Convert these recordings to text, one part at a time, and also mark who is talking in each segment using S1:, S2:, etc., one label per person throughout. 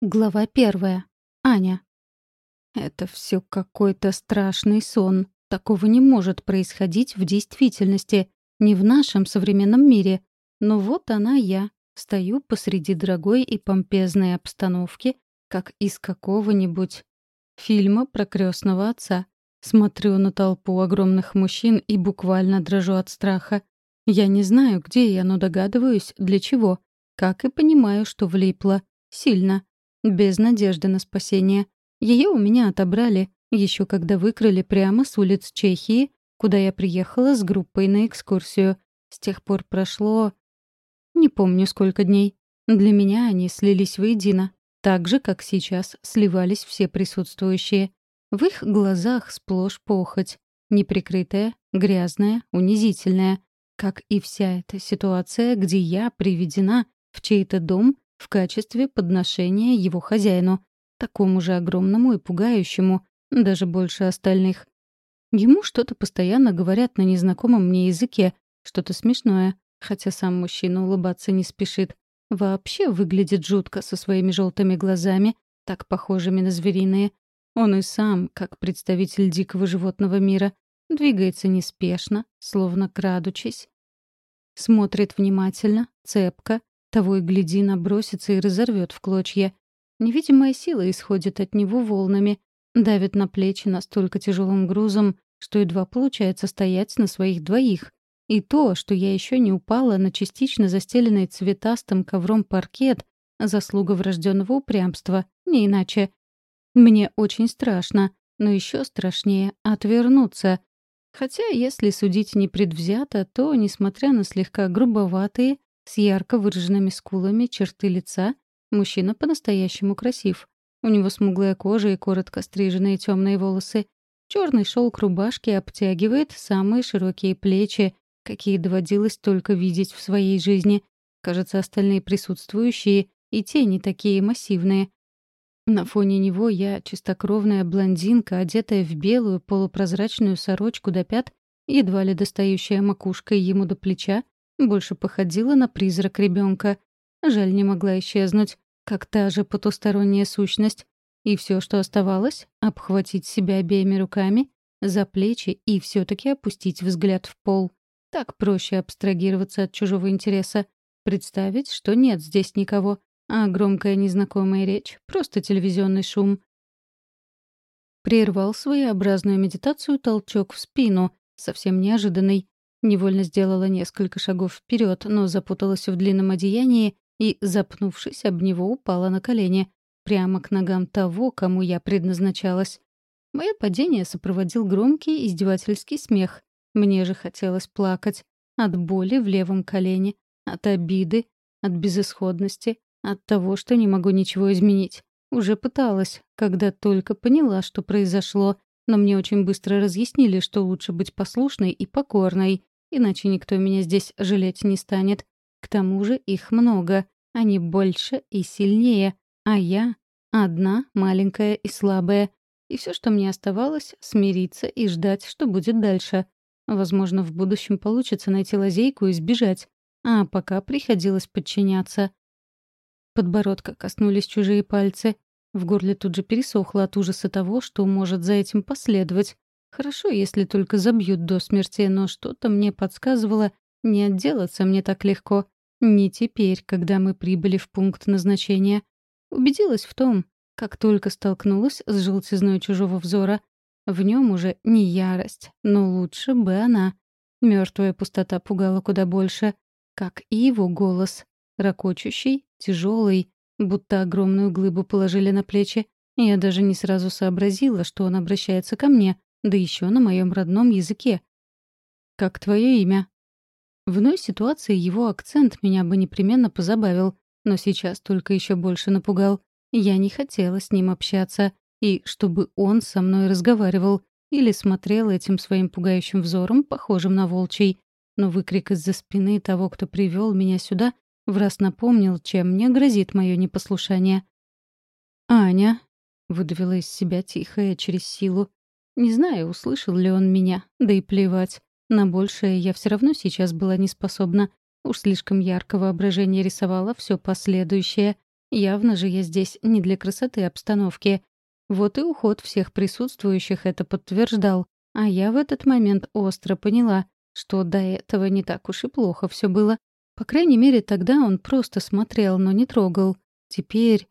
S1: Глава первая. Аня. Это все какой-то страшный сон. Такого не может происходить в действительности, не в нашем современном мире. Но вот она я, стою посреди дорогой и помпезной обстановки, как из какого-нибудь фильма про крестного отца. Смотрю на толпу огромных мужчин и буквально дрожу от страха. Я не знаю, где я, но догадываюсь, для чего. Как и понимаю, что влипла. Сильно. Без надежды на спасение. Ее у меня отобрали, еще когда выкрали прямо с улиц Чехии, куда я приехала с группой на экскурсию. С тех пор прошло... Не помню, сколько дней. Для меня они слились воедино. Так же, как сейчас сливались все присутствующие. В их глазах сплошь похоть. Неприкрытая, грязная, унизительная. Как и вся эта ситуация, где я приведена в чей-то дом в качестве подношения его хозяину, такому же огромному и пугающему, даже больше остальных. Ему что-то постоянно говорят на незнакомом мне языке, что-то смешное, хотя сам мужчина улыбаться не спешит. Вообще выглядит жутко со своими желтыми глазами, так похожими на звериные. Он и сам, как представитель дикого животного мира, двигается неспешно, словно крадучись. Смотрит внимательно, цепко, того и гляди, набросится и разорвет в клочья. Невидимая сила исходит от него волнами, давит на плечи настолько тяжелым грузом, что едва получается стоять на своих двоих. И то, что я еще не упала на частично застеленный цветастым ковром паркет, заслуга врожденного упрямства, не иначе. Мне очень страшно, но еще страшнее — отвернуться. Хотя, если судить непредвзято, то, несмотря на слегка грубоватые, с ярко выраженными скулами черты лица мужчина по-настоящему красив. У него смуглая кожа и коротко стриженные темные волосы. Черный шелк рубашки обтягивает самые широкие плечи, какие доводилось только видеть в своей жизни. Кажется, остальные присутствующие и те не такие массивные. На фоне него я чистокровная блондинка, одетая в белую полупрозрачную сорочку до пят, едва ли достающая макушкой ему до плеча, больше походила на призрак ребенка. Жаль, не могла исчезнуть, как та же потусторонняя сущность. И все, что оставалось — обхватить себя обеими руками за плечи и все таки опустить взгляд в пол. Так проще абстрагироваться от чужого интереса. Представить, что нет здесь никого, а громкая незнакомая речь — просто телевизионный шум. Прервал своеобразную медитацию толчок в спину, совсем неожиданный. Невольно сделала несколько шагов вперед, но запуталась в длинном одеянии и, запнувшись об него, упала на колени, прямо к ногам того, кому я предназначалась. Мое падение сопроводил громкий издевательский смех. Мне же хотелось плакать. От боли в левом колене, от обиды, от безысходности, от того, что не могу ничего изменить. Уже пыталась, когда только поняла, что произошло, но мне очень быстро разъяснили, что лучше быть послушной и покорной, иначе никто меня здесь жалеть не станет. К тому же их много, они больше и сильнее, а я одна, маленькая и слабая. И все, что мне оставалось, смириться и ждать, что будет дальше. Возможно, в будущем получится найти лазейку и сбежать, а пока приходилось подчиняться. Подбородка коснулись чужие пальцы. В горле тут же пересохло от ужаса того, что может за этим последовать. Хорошо, если только забьют до смерти, но что-то мне подсказывало, не отделаться мне так легко. Не теперь, когда мы прибыли в пункт назначения. Убедилась в том, как только столкнулась с желтизной чужого взора. В нем уже не ярость, но лучше бы она. Мертвая пустота пугала куда больше, как и его голос. Рокочущий, тяжелый, будто огромную глыбу положили на плечи. Я даже не сразу сообразила, что он обращается ко мне, да еще на моем родном языке. «Как твое имя?» В иной ситуации его акцент меня бы непременно позабавил, но сейчас только еще больше напугал. Я не хотела с ним общаться, и чтобы он со мной разговаривал или смотрел этим своим пугающим взором, похожим на волчий. Но выкрик из-за спины того, кто привел меня сюда, в раз напомнил, чем мне грозит мое непослушание. «Аня», — выдавила из себя тихая через силу, не знаю, услышал ли он меня, да и плевать. На большее я все равно сейчас была не способна. Уж слишком ярко воображение рисовало все последующее. Явно же я здесь не для красоты обстановки. Вот и уход всех присутствующих это подтверждал. А я в этот момент остро поняла, что до этого не так уж и плохо все было. По крайней мере, тогда он просто смотрел, но не трогал. Теперь...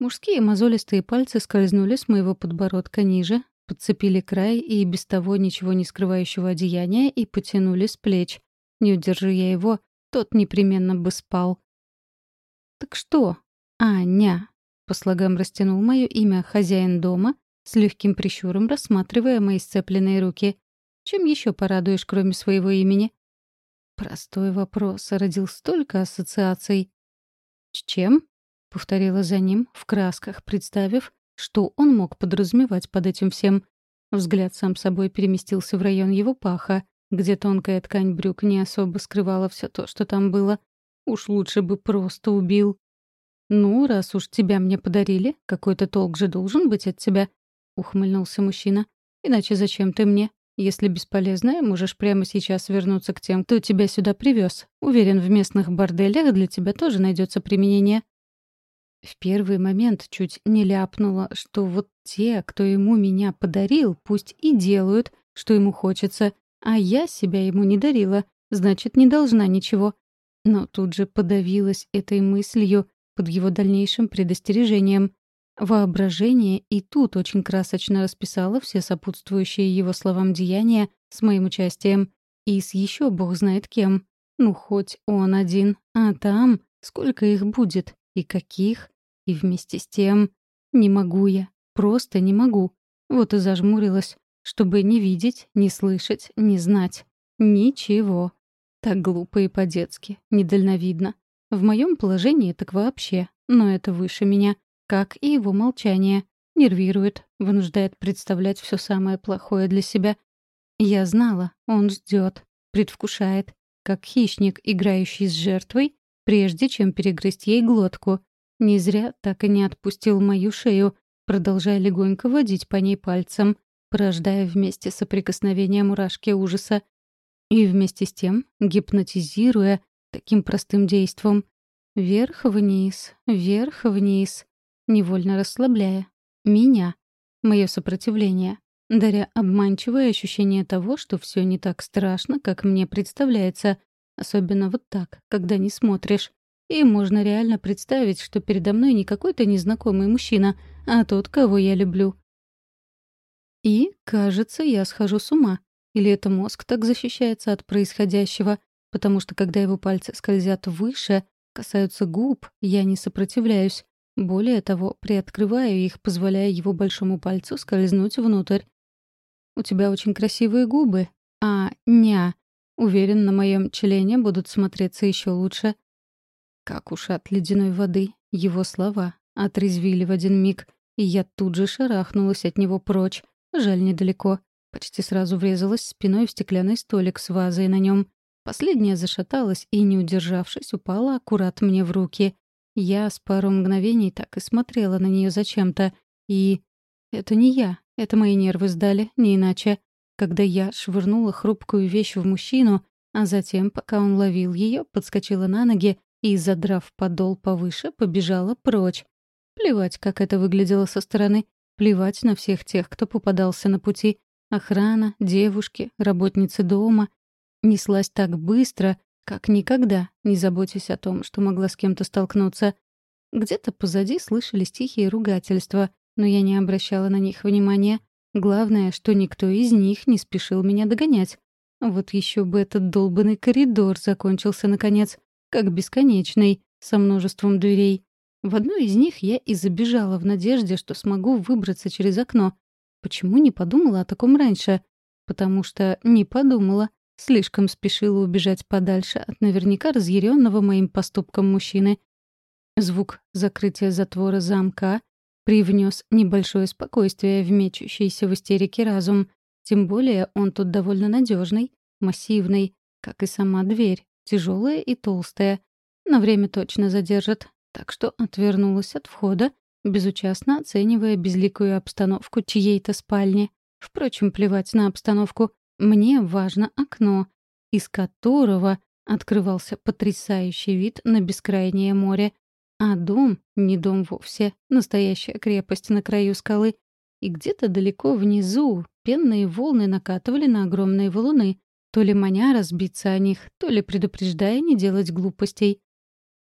S1: Мужские мозолистые пальцы скользнули с моего подбородка ниже, подцепили край и без того ничего не скрывающего одеяния и потянули с плеч. Не удержи я его, тот непременно бы спал. «Так что, Аня?» — по слогам растянул мое имя хозяин дома, с легким прищуром рассматривая мои сцепленные руки. «Чем еще порадуешь, кроме своего имени?» Простой вопрос родил столько ассоциаций. «С чем?» — повторила за ним, в красках, представив, что он мог подразумевать под этим всем. Взгляд сам собой переместился в район его паха, где тонкая ткань брюк не особо скрывала все то, что там было. Уж лучше бы просто убил. «Ну, раз уж тебя мне подарили, какой-то толк же должен быть от тебя», — ухмыльнулся мужчина. «Иначе зачем ты мне? Если бесполезная, можешь прямо сейчас вернуться к тем, кто тебя сюда привез. Уверен, в местных борделях для тебя тоже найдется применение». В первый момент чуть не ляпнула, что вот те, кто ему меня подарил, пусть и делают, что ему хочется, а я себя ему не дарила, значит, не должна ничего. Но тут же подавилась этой мыслью под его дальнейшим предостережением. Воображение и тут очень красочно расписало все сопутствующие его словам деяния с моим участием. И с еще бог знает кем. Ну, хоть он один, а там сколько их будет и каких. И вместе с тем не могу я, просто не могу. Вот и зажмурилась, чтобы не видеть, не слышать, не знать. Ничего. Так глупо и по-детски, недальновидно. В моем положении так вообще, но это выше меня, как и его молчание. Нервирует, вынуждает представлять все самое плохое для себя. Я знала, он ждет, предвкушает, как хищник, играющий с жертвой, прежде чем перегрызть ей глотку. Не зря так и не отпустил мою шею, продолжая легонько водить по ней пальцем порождая вместе соприкосновения мурашки ужаса. И вместе с тем гипнотизируя таким простым действом. Вверх-вниз, вверх-вниз, невольно расслабляя. Меня, мое сопротивление, даря обманчивое ощущение того, что все не так страшно, как мне представляется, особенно вот так, когда не смотришь. И можно реально представить, что передо мной не какой-то незнакомый мужчина, а тот, кого я люблю. И, кажется, я схожу с ума. Или это мозг так защищается от происходящего, потому что когда его пальцы скользят выше, касаются губ, я не сопротивляюсь. Более того, приоткрываю их, позволяя его большому пальцу скользнуть внутрь. «У тебя очень красивые губы, а ня. Уверен, на моем члене будут смотреться еще лучше». Как уж от ледяной воды, его слова отрезвили в один миг, и я тут же шарахнулась от него прочь, Жаль, недалеко. Почти сразу врезалась спиной в стеклянный столик с вазой на нем. Последняя зашаталась и, не удержавшись, упала аккурат мне в руки. Я с пару мгновений так и смотрела на нее зачем-то. И... Это не я. Это мои нервы сдали, не иначе. Когда я швырнула хрупкую вещь в мужчину, а затем, пока он ловил ее, подскочила на ноги и, задрав подол повыше, побежала прочь. Плевать, как это выглядело со стороны. Плевать на всех тех, кто попадался на пути. Охрана, девушки, работницы дома. Неслась так быстро, как никогда, не заботясь о том, что могла с кем-то столкнуться. Где-то позади слышались тихие ругательства, но я не обращала на них внимания. Главное, что никто из них не спешил меня догонять. Вот еще бы этот долбанный коридор закончился наконец, как бесконечный, со множеством дверей. В одну из них я и забежала в надежде, что смогу выбраться через окно. Почему не подумала о таком раньше? Потому что не подумала. Слишком спешила убежать подальше от наверняка разъяренного моим поступком мужчины. Звук закрытия затвора замка привнес небольшое спокойствие в мечущийся в истерике разум. Тем более он тут довольно надежный, массивный, как и сама дверь, тяжелая и толстая. На время точно задержит, так что отвернулась от входа, безучастно оценивая безликую обстановку чьей-то спальни. Впрочем, плевать на обстановку. Мне важно окно, из которого открывался потрясающий вид на бескрайнее море. А дом — не дом вовсе, настоящая крепость на краю скалы. И где-то далеко внизу пенные волны накатывали на огромные валуны, то ли маня разбиться о них, то ли предупреждая не делать глупостей.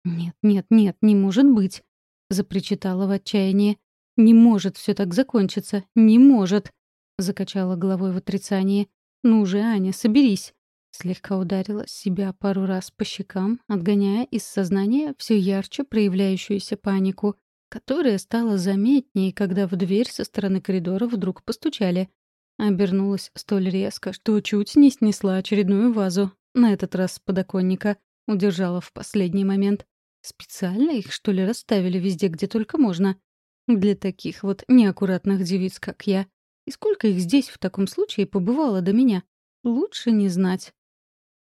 S1: «Нет, нет, нет, не может быть!» — запричитала в отчаянии. «Не может все так закончиться! Не может!» — закачала головой в отрицании. «Ну же, Аня, соберись!» Слегка ударила себя пару раз по щекам, отгоняя из сознания все ярче проявляющуюся панику, которая стала заметнее, когда в дверь со стороны коридора вдруг постучали. Обернулась столь резко, что чуть не снесла очередную вазу, на этот раз с подоконника, удержала в последний момент. Специально их, что ли, расставили везде, где только можно? Для таких вот неаккуратных девиц, как я. И сколько их здесь в таком случае побывало до меня? Лучше не знать.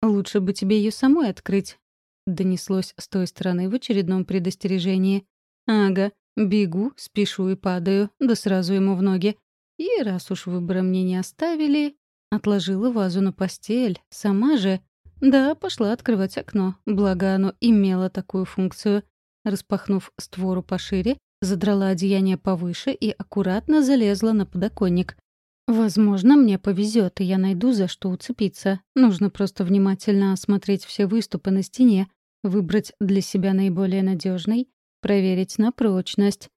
S1: «Лучше бы тебе ее самой открыть», — донеслось с той стороны в очередном предостережении. «Ага, бегу, спешу и падаю, да сразу ему в ноги. И раз уж выбора мне не оставили...» Отложила вазу на постель, сама же... Да, пошла открывать окно, благо оно имело такую функцию. Распахнув створу пошире, задрала одеяние повыше и аккуратно залезла на подоконник. Возможно, мне повезет, и я найду за что уцепиться. Нужно просто внимательно осмотреть все выступы на стене, выбрать для себя наиболее надежный, проверить на прочность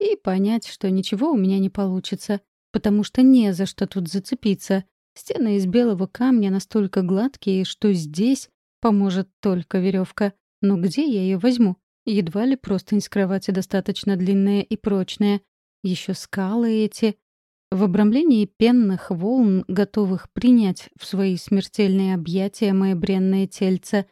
S1: и понять, что ничего у меня не получится, потому что не за что тут зацепиться. Стены из белого камня настолько гладкие, что здесь поможет только веревка. Но где я ее возьму? Едва ли простынь с кровати достаточно длинная и прочная. Еще скалы эти — в обрамлении пенных волн, готовых принять в свои смертельные объятия мое бренное тельце,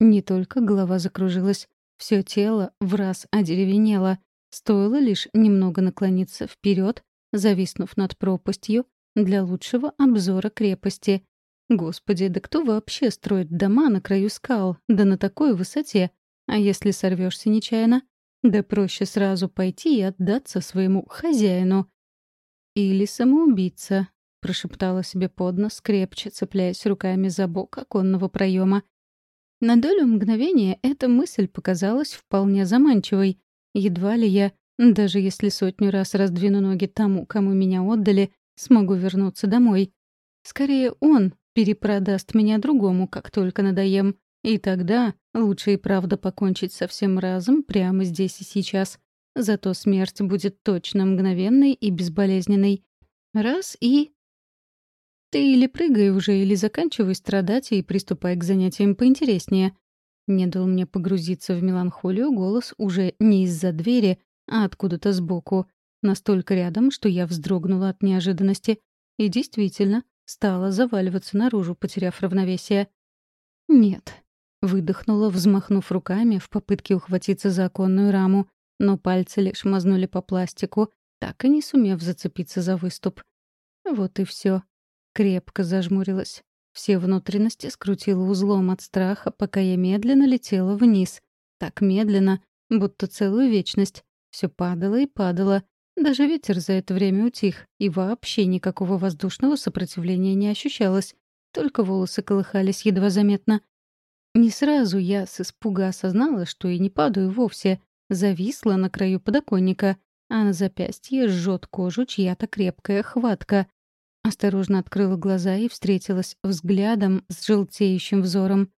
S1: не только голова закружилась, все тело в раз одеревенело, стоило лишь немного наклониться вперед, зависнув над пропастью, для лучшего обзора крепости. Господи, да кто вообще строит дома на краю скал, да на такой высоте? А если сорвешься нечаянно? Да проще сразу пойти и отдаться своему хозяину. «Или самоубийца», — прошептала себе под нос, крепче цепляясь руками за бок оконного проема. На долю мгновения эта мысль показалась вполне заманчивой. Едва ли я, даже если сотню раз раздвину ноги тому, кому меня отдали, смогу вернуться домой. Скорее, он перепродаст меня другому, как только надоем. И тогда лучше и правда покончить со всем разом прямо здесь и сейчас. Зато смерть будет точно мгновенной и безболезненной. Раз и... Ты или прыгай уже, или заканчивай страдать и приступай к занятиям поинтереснее. Не дал мне погрузиться в меланхолию голос уже не из-за двери, а откуда-то сбоку. Настолько рядом, что я вздрогнула от неожиданности. И действительно, стала заваливаться наружу, потеряв равновесие. «Нет», — выдохнула, взмахнув руками в попытке ухватиться за оконную раму но пальцы лишь мазнули по пластику, так и не сумев зацепиться за выступ. Вот и все. Крепко зажмурилась. Все внутренности скрутила узлом от страха, пока я медленно летела вниз. Так медленно, будто целую вечность. Все падало и падало. Даже ветер за это время утих, и вообще никакого воздушного сопротивления не ощущалось. Только волосы колыхались едва заметно. Не сразу я с испуга осознала, что и не падаю вовсе зависла на краю подоконника, а на запястье жжет кожу чья-то крепкая хватка. Осторожно открыла глаза и встретилась взглядом с желтеющим взором.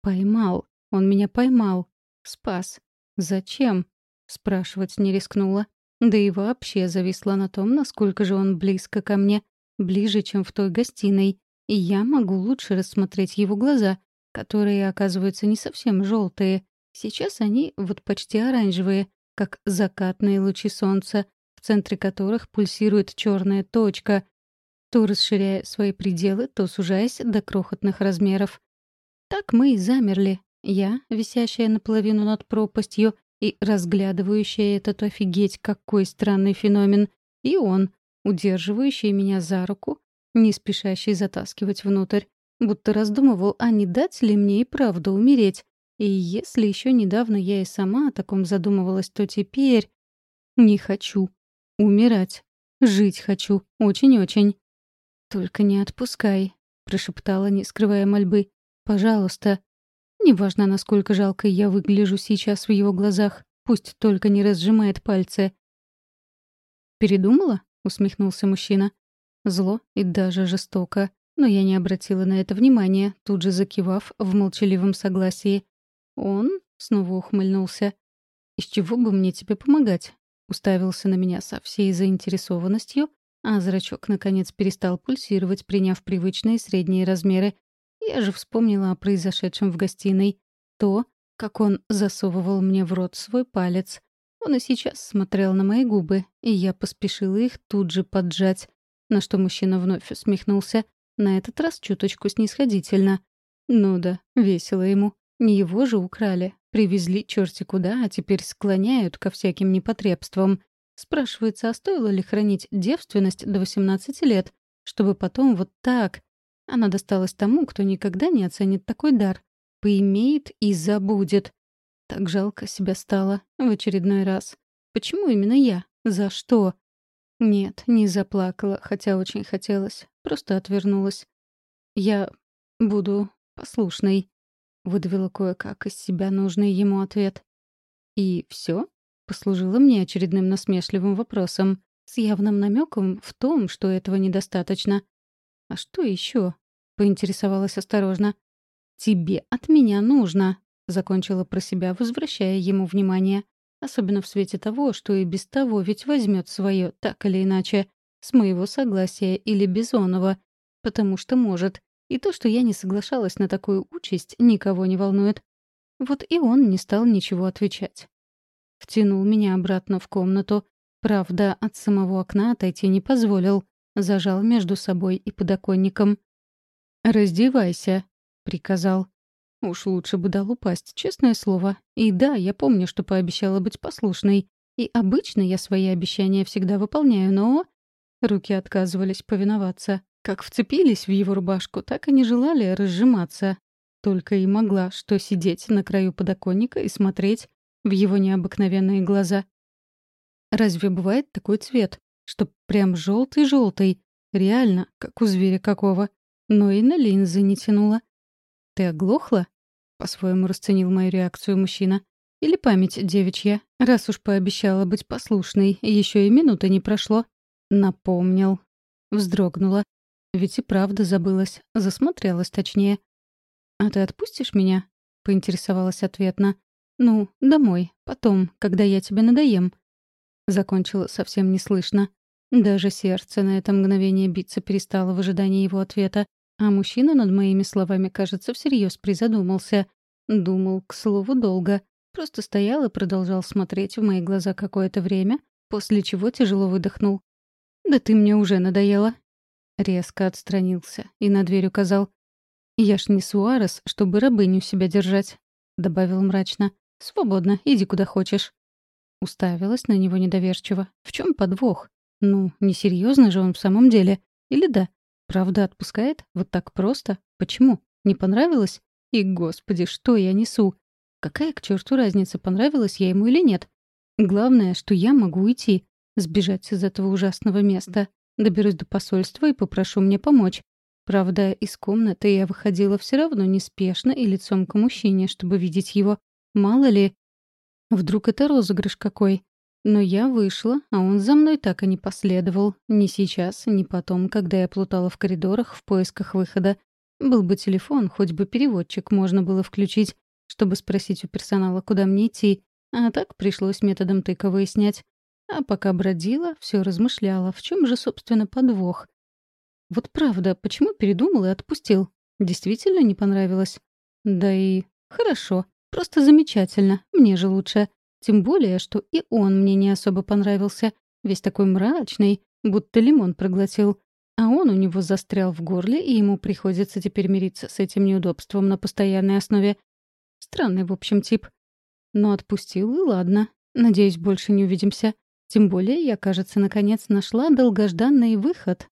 S1: Поймал. Он меня поймал. Спас. Зачем? Спрашивать не рискнула. Да и вообще зависла на том, насколько же он близко ко мне. Ближе, чем в той гостиной. И я могу лучше рассмотреть его глаза, которые, оказываются, не совсем желтые, Сейчас они вот почти оранжевые, как закатные лучи солнца, в центре которых пульсирует черная точка, то расширяя свои пределы, то сужаясь до крохотных размеров. Так мы и замерли. Я, висящая наполовину над пропастью и разглядывающая этот офигеть какой странный феномен, и он, удерживающий меня за руку, не спешащий затаскивать внутрь, будто раздумывал, а не дать ли мне и правду умереть, и если еще недавно я и сама о таком задумывалась, то теперь... Не хочу. Умирать. Жить хочу. Очень-очень. «Только не отпускай», — прошептала, не скрывая мольбы. «Пожалуйста». Неважно, насколько жалко я выгляжу сейчас в его глазах. Пусть только не разжимает пальцы. «Передумала?» — усмехнулся мужчина. Зло и даже жестоко. Но я не обратила на это внимания, тут же закивав в молчаливом согласии. Он снова ухмыльнулся. «Из чего бы мне тебе помогать?» Уставился на меня со всей заинтересованностью, а зрачок, наконец, перестал пульсировать, приняв привычные средние размеры. Я же вспомнила о произошедшем в гостиной. То, как он засовывал мне в рот свой палец. Он и сейчас смотрел на мои губы, и я поспешила их тут же поджать, на что мужчина вновь усмехнулся, на этот раз чуточку снисходительно. Ну да, весело ему. Не его же украли. Привезли черти куда, а теперь склоняют ко всяким непотребствам. Спрашивается, а стоило ли хранить девственность до 18 лет, чтобы потом вот так... Она досталась тому, кто никогда не оценит такой дар. Поимеет и забудет. Так жалко себя стало в очередной раз. Почему именно я? За что? Нет, не заплакала, хотя очень хотелось. Просто отвернулась. Я буду послушной. Выдавила кое-как из себя нужный ему ответ. И все? Послужило мне очередным насмешливым вопросом, с явным намеком в том, что этого недостаточно. «А что еще? Поинтересовалась осторожно. «Тебе от меня нужно», — закончила про себя, возвращая ему внимание. Особенно в свете того, что и без того ведь возьмет свое, так или иначе, с моего согласия или Бизонова, потому что может. И то, что я не соглашалась на такую участь, никого не волнует. Вот и он не стал ничего отвечать. Втянул меня обратно в комнату. Правда, от самого окна отойти не позволил. Зажал между собой и подоконником. «Раздевайся», — приказал. Уж лучше бы дал упасть, честное слово. И да, я помню, что пообещала быть послушной. И обычно я свои обещания всегда выполняю, но... Руки отказывались повиноваться. Как вцепились в его рубашку, так и не желали разжиматься. Только и могла что сидеть на краю подоконника и смотреть в его необыкновенные глаза. Разве бывает такой цвет, что прям желтый желтый Реально, как у зверя какого. Но и на линзы не тянула. «Ты оглохла?» — по-своему расценил мою реакцию мужчина. «Или память девичья, раз уж пообещала быть послушной, еще и минуты не прошло». Напомнил. Вздрогнула. Ведь и правда забылась, засмотрелась точнее. «А ты отпустишь меня?» — поинтересовалась ответно. «Ну, домой, потом, когда я тебе надоем». Закончила совсем неслышно. Даже сердце на это мгновение биться перестало в ожидании его ответа, а мужчина над моими словами, кажется, всерьез призадумался. Думал, к слову, долго. Просто стоял и продолжал смотреть в мои глаза какое-то время, после чего тяжело выдохнул. «Да ты мне уже надоела». Резко отстранился и на дверь указал. «Я ж не Суарес, чтобы рабыню себя держать», — добавил мрачно. «Свободно, иди куда хочешь». Уставилась на него недоверчиво. В чем подвох? Ну, несерьезно же он в самом деле. Или да? Правда отпускает? Вот так просто? Почему? Не понравилось? И, господи, что я несу? Какая к черту разница, понравилась я ему или нет? Главное, что я могу уйти, сбежать из этого ужасного места. Доберусь до посольства и попрошу мне помочь. Правда, из комнаты я выходила все равно неспешно и лицом к мужчине, чтобы видеть его. Мало ли, вдруг это розыгрыш какой. Но я вышла, а он за мной так и не последовал. Ни сейчас, ни потом, когда я плутала в коридорах в поисках выхода. Был бы телефон, хоть бы переводчик можно было включить, чтобы спросить у персонала, куда мне идти. А так пришлось методом тыка выяснять. А пока бродила, все размышляла, в чем же, собственно, подвох. Вот правда, почему передумал и отпустил? Действительно не понравилось? Да и хорошо, просто замечательно, мне же лучше. Тем более, что и он мне не особо понравился. Весь такой мрачный, будто лимон проглотил. А он у него застрял в горле, и ему приходится теперь мириться с этим неудобством на постоянной основе. Странный, в общем, тип. Но отпустил, и ладно. Надеюсь, больше не увидимся. Тем более, я, кажется, наконец нашла долгожданный выход